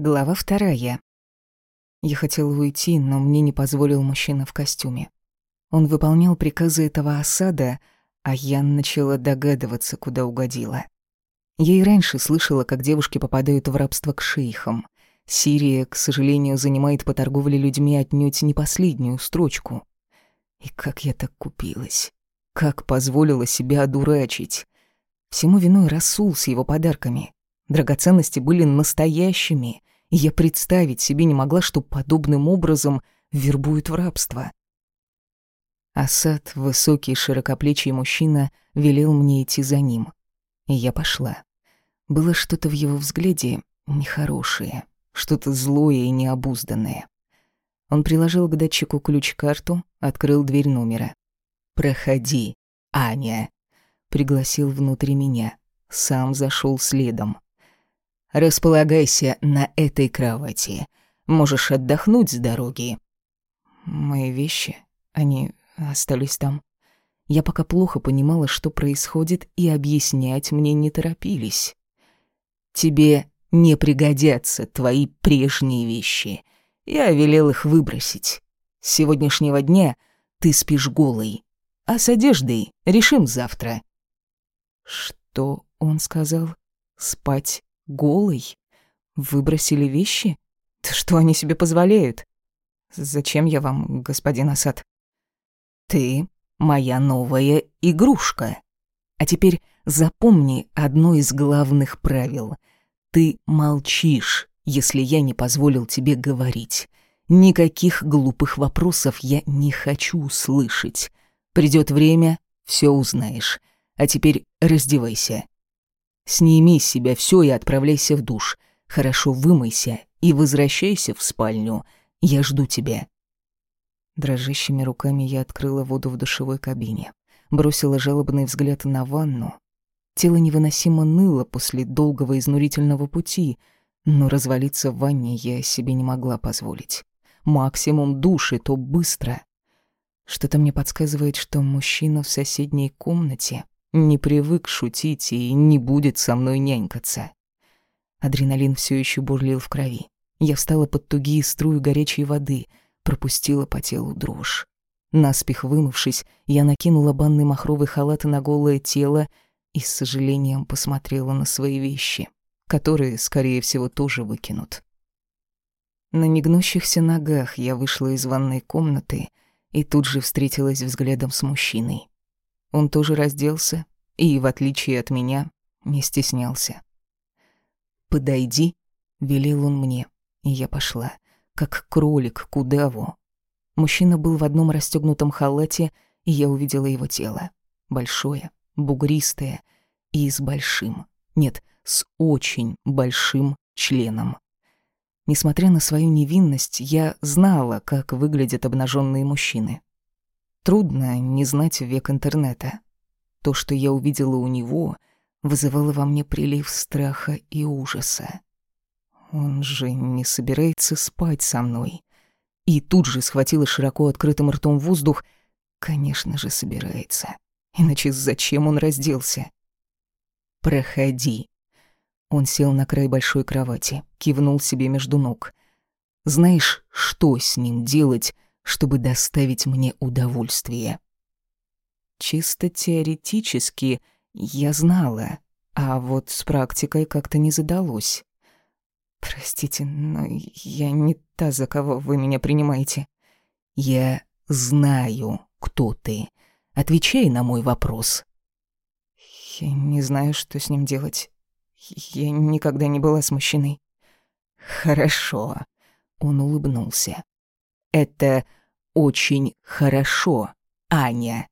Глава вторая. Я хотела уйти, но мне не позволил мужчина в костюме. Он выполнял приказы этого осада, а я начала догадываться, куда угодила. Я и раньше слышала, как девушки попадают в рабство к шейхам. Сирия, к сожалению, занимает по торговле людьми отнюдь не последнюю строчку. И как я так купилась? Как позволила себя одурачить? Всему виной Расул с его подарками. Драгоценности были настоящими, я представить себе не могла, что подобным образом вербуют в рабство. Асад, высокий широкоплечий мужчина, велел мне идти за ним. И я пошла. Было что-то в его взгляде нехорошее, что-то злое и необузданное. Он приложил к датчику ключ-карту, открыл дверь номера. «Проходи, Аня», — пригласил внутрь меня. Сам зашел следом. Располагайся на этой кровати. Можешь отдохнуть с дороги». Мои вещи, они остались там. Я пока плохо понимала, что происходит, и объяснять мне не торопились. «Тебе не пригодятся твои прежние вещи. Я велел их выбросить. С сегодняшнего дня ты спишь голый, а с одеждой решим завтра». «Что он сказал? Спать Голый? Выбросили вещи? Да что они себе позволяют? Зачем я вам, господин Асад? Ты моя новая игрушка. А теперь запомни одно из главных правил. Ты молчишь, если я не позволил тебе говорить. Никаких глупых вопросов я не хочу слышать. Придет время, все узнаешь. А теперь раздевайся. Сними с себя все и отправляйся в душ. Хорошо вымойся и возвращайся в спальню. Я жду тебя». Дрожащими руками я открыла воду в душевой кабине, бросила жалобный взгляд на ванну. Тело невыносимо ныло после долгого изнурительного пути, но развалиться в ванне я себе не могла позволить. Максимум души, то быстро. Что-то мне подсказывает, что мужчина в соседней комнате не привык шутить и не будет со мной нянькаться. Адреналин все еще бурлил в крови. Я встала под тугие струи горячей воды, пропустила по телу дрожь. Наспех вымывшись, я накинула банный махровый халат на голое тело и с сожалением посмотрела на свои вещи, которые, скорее всего, тоже выкинут. На негнущихся ногах я вышла из ванной комнаты и тут же встретилась взглядом с мужчиной. Он тоже разделся и, в отличие от меня, не стеснялся. «Подойди», — велел он мне, и я пошла, как кролик к удаву. Мужчина был в одном расстегнутом халате, и я увидела его тело. Большое, бугристое и с большим, нет, с очень большим членом. Несмотря на свою невинность, я знала, как выглядят обнаженные мужчины. Трудно не знать век интернета. То, что я увидела у него, вызывало во мне прилив страха и ужаса. Он же не собирается спать со мной. И тут же схватила широко открытым ртом воздух. Конечно же, собирается. Иначе зачем он разделся? «Проходи». Он сел на край большой кровати, кивнул себе между ног. «Знаешь, что с ним делать, чтобы доставить мне удовольствие. Чисто теоретически я знала, а вот с практикой как-то не задалось. Простите, но я не та, за кого вы меня принимаете. Я знаю, кто ты. Отвечай на мой вопрос. Я не знаю, что с ним делать. Я никогда не была с мужчиной. Хорошо. Он улыбнулся. Это очень хорошо, Аня.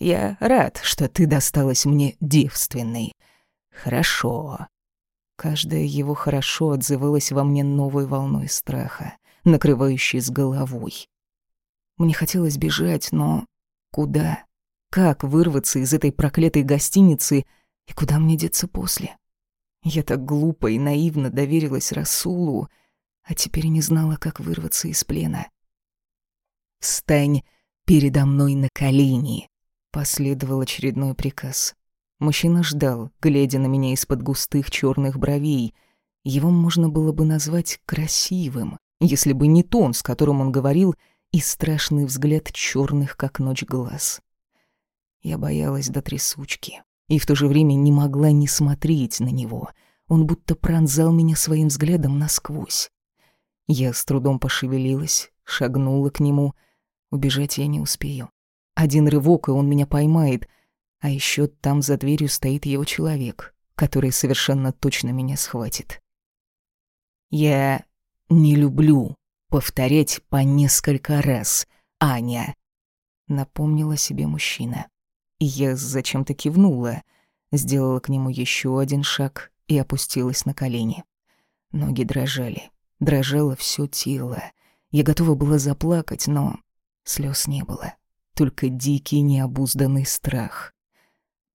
Я рад, что ты досталась мне девственной. Хорошо. Каждое его хорошо отзывалось во мне новой волной страха, накрывающей с головой. Мне хотелось бежать, но куда? Как вырваться из этой проклятой гостиницы и куда мне деться после? Я так глупо и наивно доверилась Расулу, а теперь не знала, как вырваться из плена. «Встань передо мной на колени», — последовал очередной приказ. Мужчина ждал, глядя на меня из-под густых черных бровей, Его можно было бы назвать красивым, если бы не тон, с которым он говорил, и страшный взгляд черных, как ночь, глаз. Я боялась до трясучки и в то же время не могла не смотреть на него. Он будто пронзал меня своим взглядом насквозь. Я с трудом пошевелилась, шагнула к нему. Убежать я не успею. Один рывок, и он меня поймает. А еще там за дверью стоит его человек, который совершенно точно меня схватит. Я не люблю повторять по несколько раз. Аня, напомнила себе мужчина. Я зачем-то кивнула, сделала к нему еще один шаг и опустилась на колени. Ноги дрожали, дрожало все тело. Я готова была заплакать, но слез не было, только дикий необузданный страх.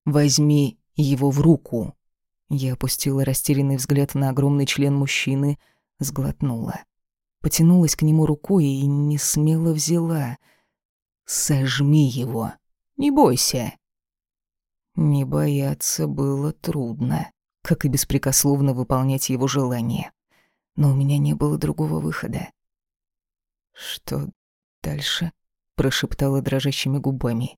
«Возьми его в руку!» Я опустила растерянный взгляд на огромный член мужчины, сглотнула. Потянулась к нему рукой и не смело взяла. «Сожми его!» Не бойся». Не бояться было трудно, как и беспрекословно выполнять его желание. Но у меня не было другого выхода. «Что дальше?» — прошептала дрожащими губами.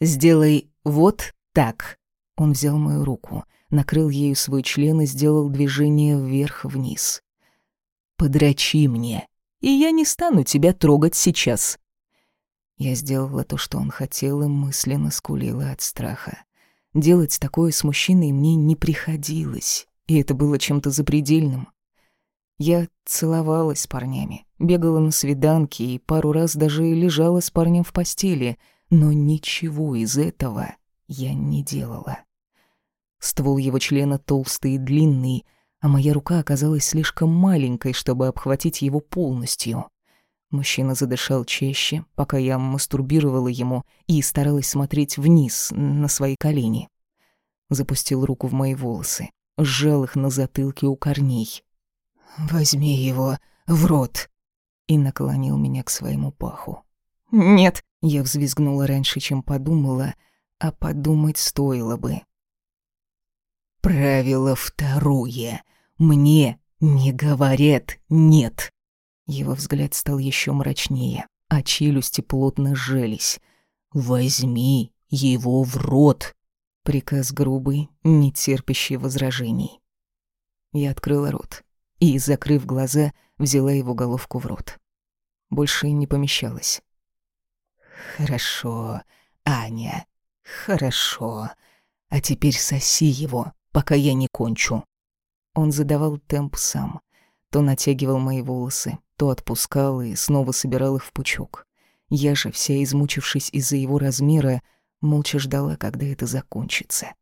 «Сделай вот так». Он взял мою руку, накрыл ею свой член и сделал движение вверх-вниз. «Подрачи мне, и я не стану тебя трогать сейчас». Я сделала то, что он хотел, и мысленно скулила от страха. Делать такое с мужчиной мне не приходилось, и это было чем-то запредельным. Я целовалась с парнями, бегала на свиданки и пару раз даже лежала с парнем в постели, но ничего из этого я не делала. Ствол его члена толстый и длинный, а моя рука оказалась слишком маленькой, чтобы обхватить его полностью. Мужчина задышал чаще, пока я мастурбировала ему и старалась смотреть вниз, на свои колени. Запустил руку в мои волосы, сжал их на затылке у корней. «Возьми его в рот!» И наклонил меня к своему паху. «Нет!» — я взвизгнула раньше, чем подумала, а подумать стоило бы. «Правило второе. Мне не говорят «нет». Его взгляд стал еще мрачнее, а челюсти плотно сжались. «Возьми его в рот!» Приказ грубый, не терпящий возражений. Я открыла рот и, закрыв глаза, взяла его головку в рот. Больше не помещалась. «Хорошо, Аня, хорошо. А теперь соси его, пока я не кончу». Он задавал темп сам, то натягивал мои волосы, то отпускал и снова собирал их в пучок. Я же, вся измучившись из-за его размера, молча ждала, когда это закончится.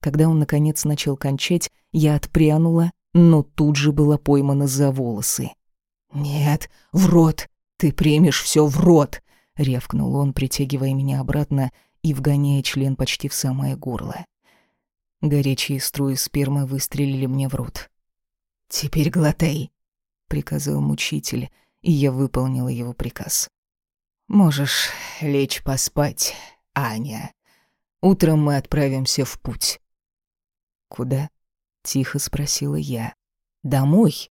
Когда он, наконец, начал кончать, я отпрянула, но тут же была поймана за волосы. «Нет, в рот! Ты примешь все в рот!» — рявкнул он, притягивая меня обратно и вгоняя член почти в самое горло. Горячие струи спермы выстрелили мне в рот. «Теперь глотай», — приказал мучитель, и я выполнила его приказ. «Можешь лечь поспать, Аня. Утром мы отправимся в путь». «Куда?» — тихо спросила я. «Домой.